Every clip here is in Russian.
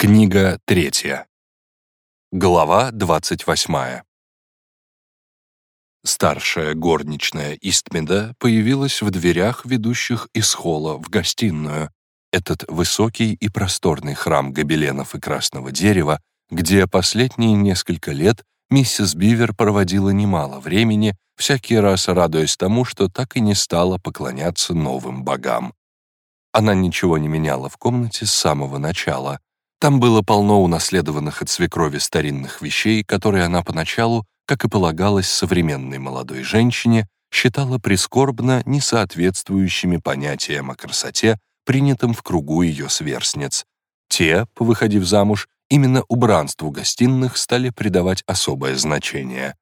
Книга третья. Глава двадцать восьмая. Старшая горничная Истмеда появилась в дверях, ведущих из холла в гостиную. Этот высокий и просторный храм гобеленов и красного дерева, где последние несколько лет миссис Бивер проводила немало времени, всякий раз радуясь тому, что так и не стала поклоняться новым богам. Она ничего не меняла в комнате с самого начала — там было полно унаследованных от свекрови старинных вещей, которые она поначалу, как и полагалось современной молодой женщине, считала прискорбно несоответствующими понятиям о красоте, принятым в кругу ее сверстниц. Те, повыходив замуж, именно убранству гостиных стали придавать особое значение.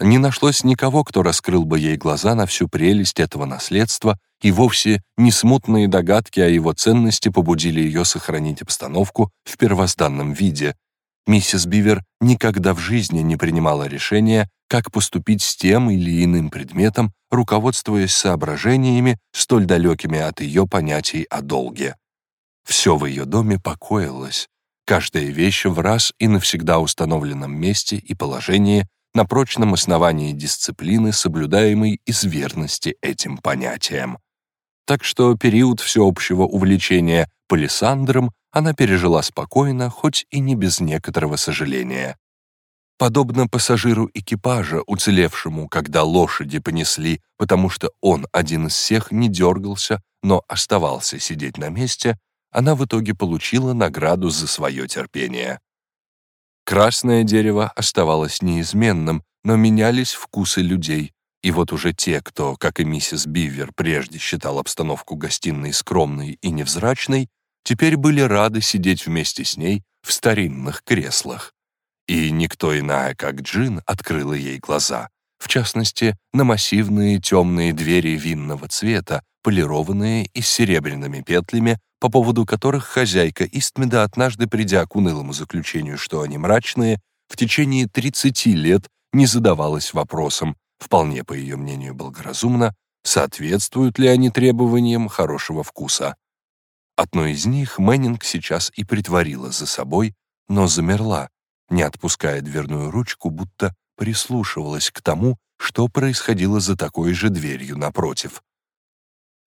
Не нашлось никого, кто раскрыл бы ей глаза на всю прелесть этого наследства, и вовсе не смутные догадки о его ценности побудили ее сохранить обстановку в первозданном виде. Миссис Бивер никогда в жизни не принимала решения, как поступить с тем или иным предметом, руководствуясь соображениями, столь далекими от ее понятий о долге. Все в ее доме покоилось, каждая вещь в раз и навсегда установленном месте и положении на прочном основании дисциплины, соблюдаемой из верности этим понятиям. Так что период всеобщего увлечения палисандром она пережила спокойно, хоть и не без некоторого сожаления. Подобно пассажиру экипажа, уцелевшему, когда лошади понесли, потому что он один из всех не дергался, но оставался сидеть на месте, она в итоге получила награду за свое терпение. Красное дерево оставалось неизменным, но менялись вкусы людей, и вот уже те, кто, как и миссис Бивер, прежде считал обстановку гостиной скромной и невзрачной, теперь были рады сидеть вместе с ней в старинных креслах. И никто иная, как Джин, открыла ей глаза, в частности, на массивные темные двери винного цвета, полированные и с серебряными петлями, по поводу которых хозяйка Истмеда, однажды придя к унылому заключению, что они мрачные, в течение 30 лет не задавалась вопросом, вполне, по ее мнению, благоразумно, соответствуют ли они требованиям хорошего вкуса. Одно из них Мэннинг сейчас и притворила за собой, но замерла, не отпуская дверную ручку, будто прислушивалась к тому, что происходило за такой же дверью напротив.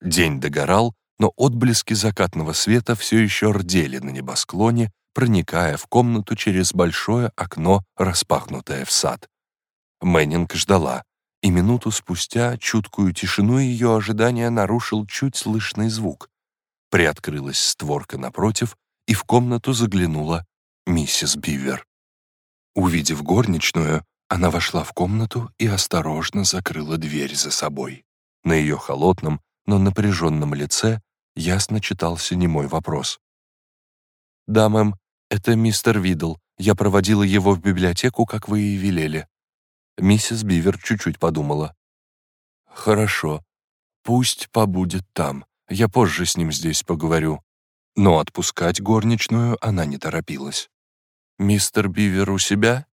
День догорал, но отблески закатного света все еще рдели на небосклоне, проникая в комнату через большое окно, распахнутое в сад. Мэннинг ждала, и минуту спустя чуткую тишину ее ожидания нарушил чуть слышный звук. Приоткрылась створка напротив, и в комнату заглянула миссис Бивер. Увидев горничную, она вошла в комнату и осторожно закрыла дверь за собой. На ее холодном, но напряженном лице ясно читался немой вопрос. «Да, мэм, это мистер Видл. Я проводила его в библиотеку, как вы и велели». Миссис Бивер чуть-чуть подумала. «Хорошо. Пусть побудет там. Я позже с ним здесь поговорю». Но отпускать горничную она не торопилась. «Мистер Бивер у себя?»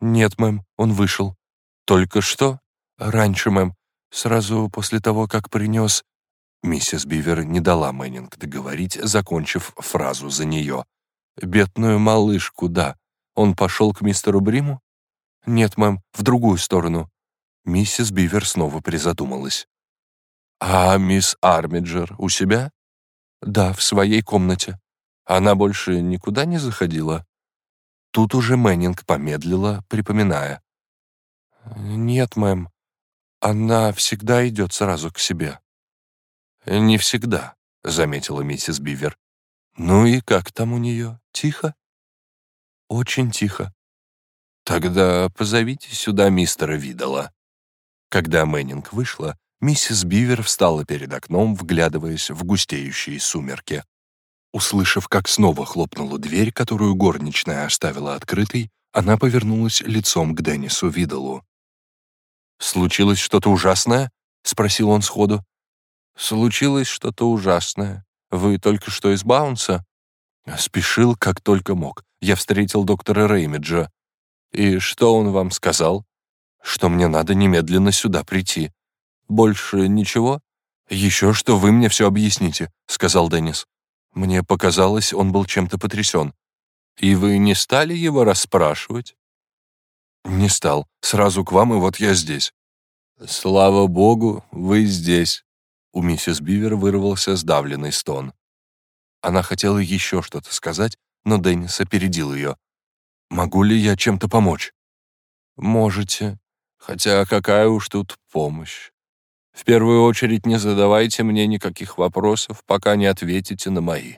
«Нет, мэм, он вышел». «Только что?» «Раньше, мэм. Сразу после того, как принес Миссис Бивер не дала Мэннинг договорить, закончив фразу за нее. «Бедную малышку, да. Он пошел к мистеру Бриму?» «Нет, мэм, в другую сторону». Миссис Бивер снова призадумалась. «А мисс Армиджер у себя?» «Да, в своей комнате. Она больше никуда не заходила?» Тут уже Мэннинг помедлила, припоминая. «Нет, мэм, она всегда идет сразу к себе». «Не всегда», — заметила миссис Бивер. «Ну и как там у нее? Тихо?» «Очень тихо». «Тогда позовите сюда мистера Видала». Когда Мэннинг вышла, миссис Бивер встала перед окном, вглядываясь в густеющие сумерки. Услышав, как снова хлопнула дверь, которую горничная оставила открытой, она повернулась лицом к Деннису Видалу. «Случилось что-то ужасное?» — спросил он сходу. Случилось что-то ужасное. Вы только что из Баунса?» Спешил, как только мог. Я встретил доктора Реймиджа. «И что он вам сказал?» «Что мне надо немедленно сюда прийти». «Больше ничего?» «Еще что вы мне все объясните», — сказал Деннис. Мне показалось, он был чем-то потрясен. «И вы не стали его расспрашивать?» «Не стал. Сразу к вам, и вот я здесь». «Слава богу, вы здесь». У миссис Бивер вырвался сдавленный стон. Она хотела еще что-то сказать, но Деннис опередил ее. «Могу ли я чем-то помочь?» «Можете. Хотя какая уж тут помощь. В первую очередь не задавайте мне никаких вопросов, пока не ответите на мои».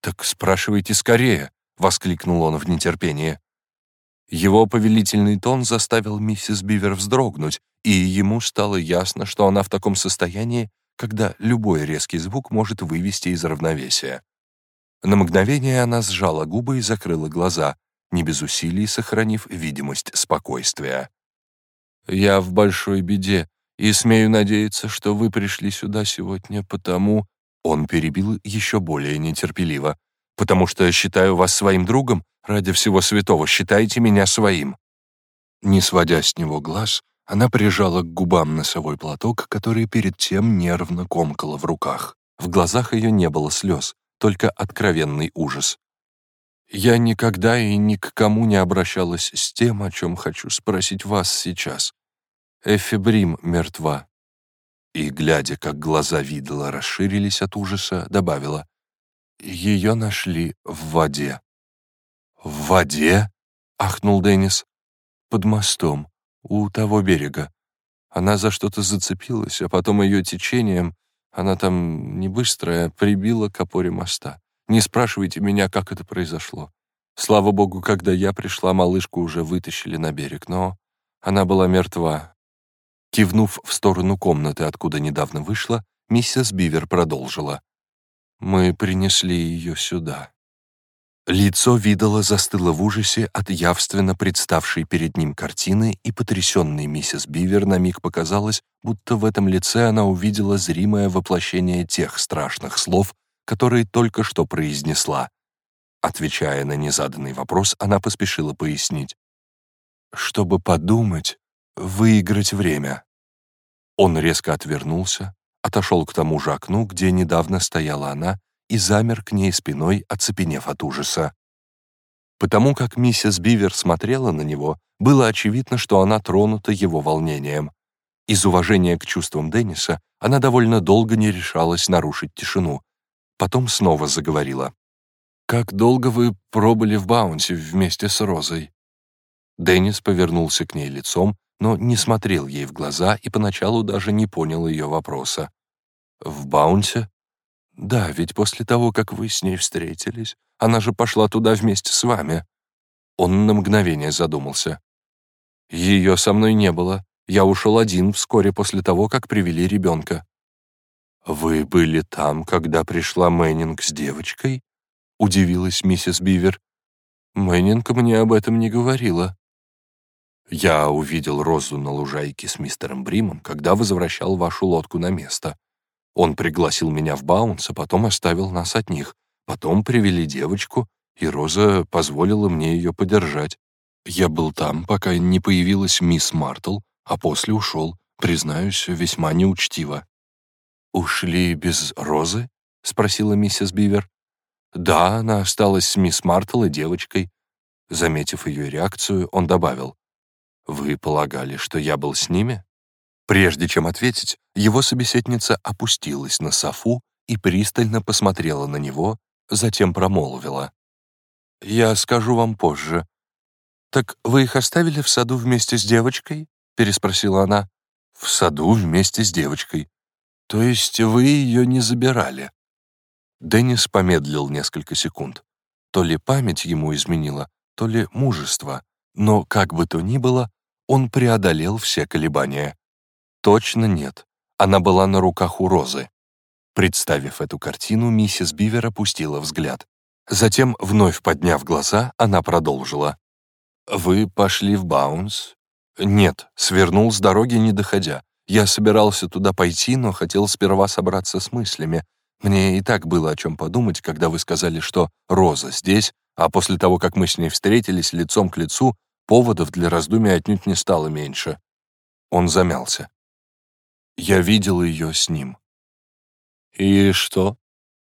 «Так спрашивайте скорее», — воскликнул он в нетерпении. Его повелительный тон заставил миссис Бивер вздрогнуть, и ему стало ясно, что она в таком состоянии, когда любой резкий звук может вывести из равновесия. На мгновение она сжала губы и закрыла глаза, не без усилий сохранив видимость спокойствия. «Я в большой беде, и смею надеяться, что вы пришли сюда сегодня потому...» Он перебил еще более нетерпеливо. «Потому что считаю вас своим другом? Ради всего святого, считайте меня своим!» Не сводя с него глаз, она прижала к губам носовой платок, который перед тем нервно комкала в руках. В глазах ее не было слез, только откровенный ужас. «Я никогда и ни к кому не обращалась с тем, о чем хочу спросить вас сейчас. Эфибрим мертва». И, глядя, как глаза Видала расширились от ужаса, добавила, «Ее нашли в воде». «В воде?» — ахнул Деннис. «Под мостом у того берега. Она за что-то зацепилась, а потом ее течением, она там не быстрая, прибила к опоре моста. Не спрашивайте меня, как это произошло. Слава богу, когда я пришла, малышку уже вытащили на берег, но она была мертва. Кивнув в сторону комнаты, откуда недавно вышла, миссис Бивер продолжила. «Мы принесли ее сюда». Лицо Видала застыло в ужасе от явственно представшей перед ним картины, и потрясенной миссис Бивер на миг показалось, будто в этом лице она увидела зримое воплощение тех страшных слов, которые только что произнесла. Отвечая на незаданный вопрос, она поспешила пояснить. «Чтобы подумать, выиграть время». Он резко отвернулся, отошел к тому же окну, где недавно стояла она, и замер к ней спиной, оцепенев от ужаса. Потому как миссис Бивер смотрела на него, было очевидно, что она тронута его волнением. Из уважения к чувствам Денниса она довольно долго не решалась нарушить тишину. Потом снова заговорила. «Как долго вы пробыли в Баунсе вместе с Розой?» Деннис повернулся к ней лицом, но не смотрел ей в глаза и поначалу даже не понял ее вопроса. «В Баунсе?» «Да, ведь после того, как вы с ней встретились, она же пошла туда вместе с вами». Он на мгновение задумался. «Ее со мной не было. Я ушел один вскоре после того, как привели ребенка». «Вы были там, когда пришла Мэннинг с девочкой?» — удивилась миссис Бивер. «Мэннинг мне об этом не говорила». «Я увидел Розу на лужайке с мистером Бримом, когда возвращал вашу лодку на место. Он пригласил меня в Баундс, а потом оставил нас одних. Потом привели девочку, и Роза позволила мне ее подержать. Я был там, пока не появилась мисс Мартл, а после ушел, признаюсь, весьма неучтиво. «Ушли без Розы?» — спросила миссис Бивер. «Да, она осталась с мисс Мартл и девочкой». Заметив ее реакцию, он добавил. «Вы полагали, что я был с ними?» Прежде чем ответить, его собеседница опустилась на софу и пристально посмотрела на него, затем промолвила. «Я скажу вам позже». «Так вы их оставили в саду вместе с девочкой?» — переспросила она. «В саду вместе с девочкой. То есть вы ее не забирали?» Деннис помедлил несколько секунд. То ли память ему изменила, то ли мужество, но, как бы то ни было, он преодолел все колебания. Точно нет. Она была на руках у Розы. Представив эту картину, миссис Бивер опустила взгляд. Затем, вновь подняв глаза, она продолжила. «Вы пошли в Баунс?» «Нет, свернул с дороги, не доходя. Я собирался туда пойти, но хотел сперва собраться с мыслями. Мне и так было о чем подумать, когда вы сказали, что Роза здесь, а после того, как мы с ней встретились лицом к лицу, поводов для раздумий отнюдь не стало меньше». Он замялся. Я видел ее с ним. И что?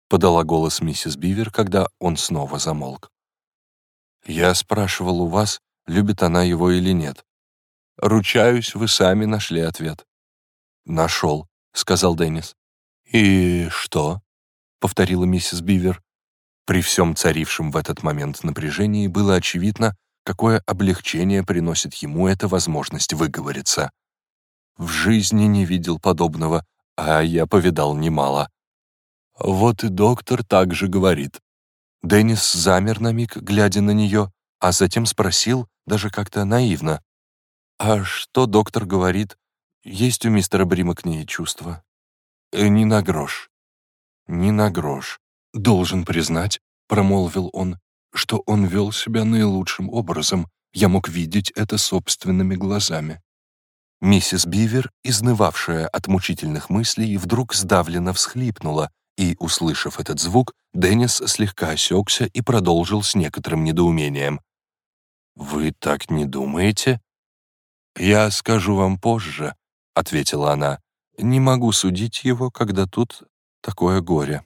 подала голос миссис Бивер, когда он снова замолк. «Я спрашивал у вас, любит она его или нет. Ручаюсь, вы сами нашли ответ». «Нашел», — сказал Деннис. «И что?» — повторила миссис Бивер. При всем царившем в этот момент напряжении было очевидно, какое облегчение приносит ему эта возможность выговориться. В жизни не видел подобного, а я повидал немало. Вот и доктор также говорит. Деннис замер на миг, глядя на нее, а затем спросил, даже как-то наивно. «А что доктор говорит? Есть у мистера Брима к ней чувства?» «Э, «Не на грош». «Не на грош. Должен признать, промолвил он, что он вел себя наилучшим образом. Я мог видеть это собственными глазами. Миссис Бивер, изнывавшая от мучительных мыслей, вдруг сдавленно всхлипнула, и, услышав этот звук, Деннис слегка осекся и продолжил с некоторым недоумением. «Вы так не думаете?» «Я скажу вам позже», — ответила она. «Не могу судить его, когда тут такое горе».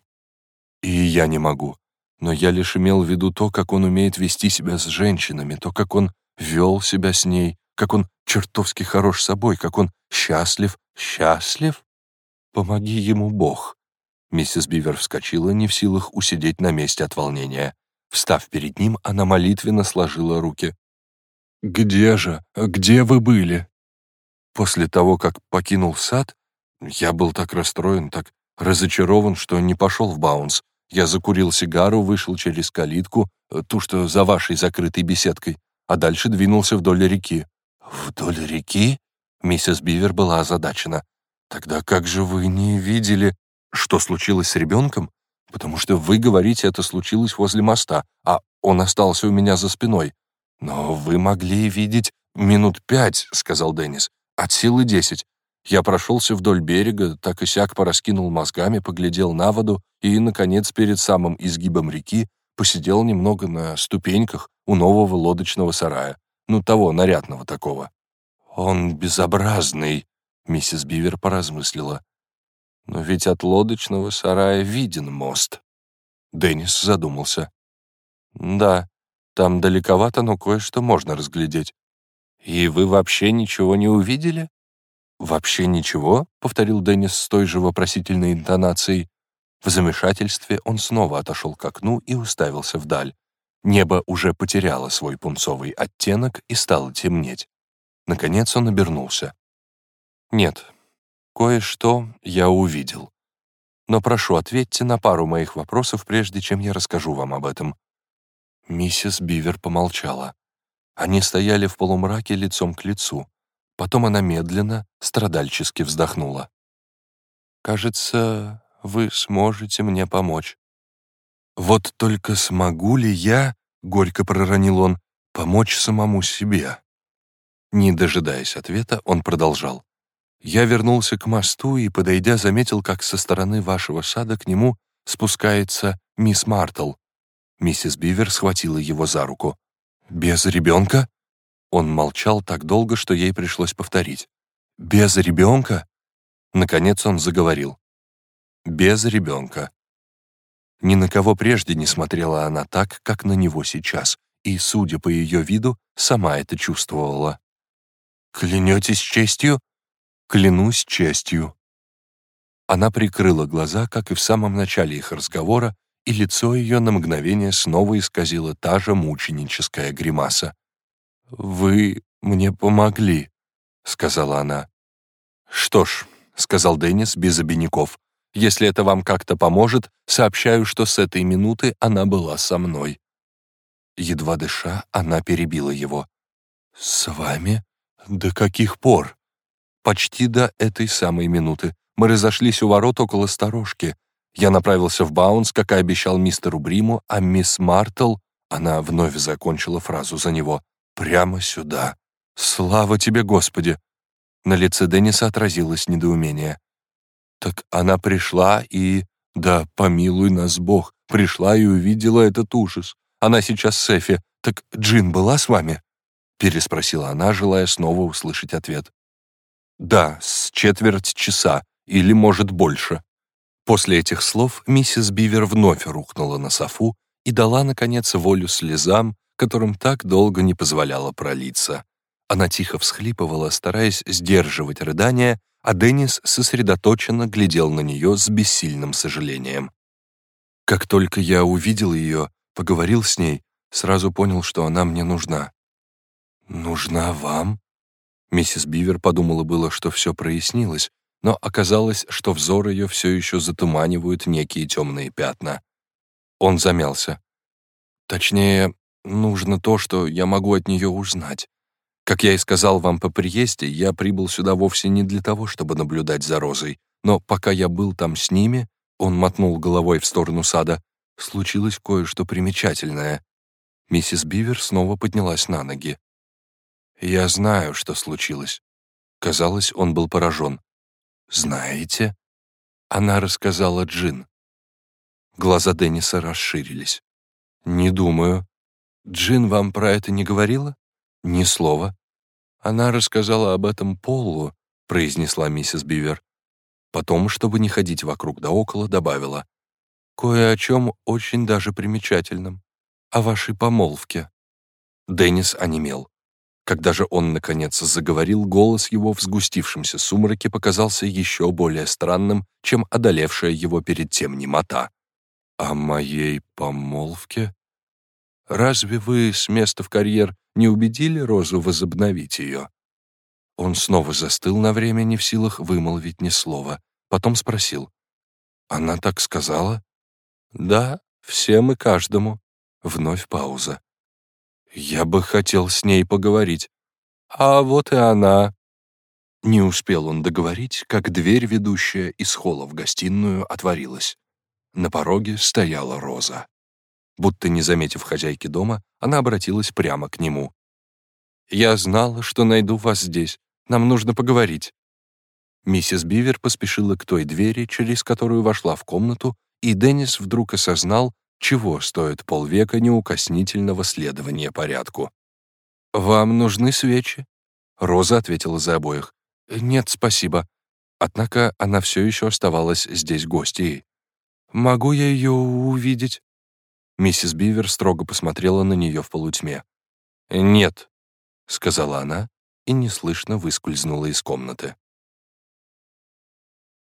«И я не могу но я лишь имел в виду то, как он умеет вести себя с женщинами, то, как он вел себя с ней, как он чертовски хорош собой, как он счастлив. Счастлив? Помоги ему Бог. Миссис Бивер вскочила, не в силах усидеть на месте от волнения. Встав перед ним, она молитвенно сложила руки. «Где же? Где вы были?» После того, как покинул сад, я был так расстроен, так разочарован, что не пошел в Баунс. Я закурил сигару, вышел через калитку, ту, что за вашей закрытой беседкой, а дальше двинулся вдоль реки. «Вдоль реки?» Миссис Бивер была озадачена. «Тогда как же вы не видели, что случилось с ребенком? Потому что вы говорите, это случилось возле моста, а он остался у меня за спиной. Но вы могли видеть минут пять», — сказал Деннис, — «от силы десять. Я прошелся вдоль берега, так и сяк пораскинул мозгами, поглядел на воду и, наконец, перед самым изгибом реки посидел немного на ступеньках у нового лодочного сарая, ну, того, нарядного такого. «Он безобразный», — миссис Бивер поразмыслила. «Но ведь от лодочного сарая виден мост». Деннис задумался. «Да, там далековато, но кое-что можно разглядеть. И вы вообще ничего не увидели?» «Вообще ничего?» — повторил Деннис с той же вопросительной интонацией. В замешательстве он снова отошел к окну и уставился вдаль. Небо уже потеряло свой пунцовый оттенок и стало темнеть. Наконец он обернулся. «Нет, кое-что я увидел. Но прошу, ответьте на пару моих вопросов, прежде чем я расскажу вам об этом». Миссис Бивер помолчала. Они стояли в полумраке лицом к лицу. Потом она медленно, страдальчески вздохнула. «Кажется, вы сможете мне помочь». «Вот только смогу ли я, — горько проронил он, — помочь самому себе?» Не дожидаясь ответа, он продолжал. «Я вернулся к мосту и, подойдя, заметил, как со стороны вашего сада к нему спускается мисс Мартл». Миссис Бивер схватила его за руку. «Без ребенка?» Он молчал так долго, что ей пришлось повторить. «Без ребенка?» Наконец он заговорил. «Без ребенка». Ни на кого прежде не смотрела она так, как на него сейчас, и, судя по ее виду, сама это чувствовала. «Клянетесь честью?» «Клянусь честью». Она прикрыла глаза, как и в самом начале их разговора, и лицо ее на мгновение снова исказило та же мученическая гримаса. «Вы мне помогли», — сказала она. «Что ж», — сказал Деннис без обиняков, «если это вам как-то поможет, сообщаю, что с этой минуты она была со мной». Едва дыша, она перебила его. «С вами? До каких пор?» «Почти до этой самой минуты. Мы разошлись у ворот около сторожки. Я направился в Баунс, как и обещал мистеру Бриму, а мисс Мартл...» Она вновь закончила фразу за него. Прямо сюда. Слава тебе, Господи!» На лице Денниса отразилось недоумение. «Так она пришла и... Да, помилуй нас Бог, пришла и увидела этот ужас. Она сейчас с Эфи. Так Джин была с вами?» Переспросила она, желая снова услышать ответ. «Да, с четверть часа, или, может, больше». После этих слов миссис Бивер вновь рухнула на софу и дала, наконец, волю слезам, которым так долго не позволяла пролиться. Она тихо всхлипывала, стараясь сдерживать рыдания, а Деннис сосредоточенно глядел на нее с бессильным сожалением. Как только я увидел ее, поговорил с ней, сразу понял, что она мне нужна. «Нужна вам?» Миссис Бивер подумала было, что все прояснилось, но оказалось, что взор ее все еще затуманивают некие темные пятна. Он замялся. «Точнее, нужно то, что я могу от нее узнать. Как я и сказал вам по приезде, я прибыл сюда вовсе не для того, чтобы наблюдать за Розой, но пока я был там с ними, он мотнул головой в сторону сада, случилось кое-что примечательное. Миссис Бивер снова поднялась на ноги. «Я знаю, что случилось». Казалось, он был поражен. «Знаете?» Она рассказала Джин. Глаза Денниса расширились. «Не думаю. Джин вам про это не говорила?» «Ни слова». «Она рассказала об этом Полу», — произнесла миссис Бивер. Потом, чтобы не ходить вокруг да около, добавила. «Кое о чем очень даже примечательном. О вашей помолвке». Деннис онемел. Когда же он, наконец, заговорил, голос его в сгустившемся сумраке показался еще более странным, чем одолевшая его перед тем немота. «О моей помолвке? Разве вы с места в карьер не убедили Розу возобновить ее?» Он снова застыл на время, не в силах вымолвить ни слова. Потом спросил. «Она так сказала?» «Да, всем и каждому». Вновь пауза. Я бы хотел с ней поговорить. А вот и она. Не успел он договорить, как дверь, ведущая из холла в гостиную, отворилась. На пороге стояла Роза. Будто не заметив хозяйки дома, она обратилась прямо к нему. «Я знала, что найду вас здесь. Нам нужно поговорить». Миссис Бивер поспешила к той двери, через которую вошла в комнату, и Деннис вдруг осознал, чего стоит полвека неукоснительного следования порядку. «Вам нужны свечи?» Роза ответила за обоих. «Нет, спасибо». Однако она все еще оставалась здесь гостьей. «Могу я ее увидеть?» Миссис Бивер строго посмотрела на нее в полутьме. «Нет», — сказала она и неслышно выскользнула из комнаты.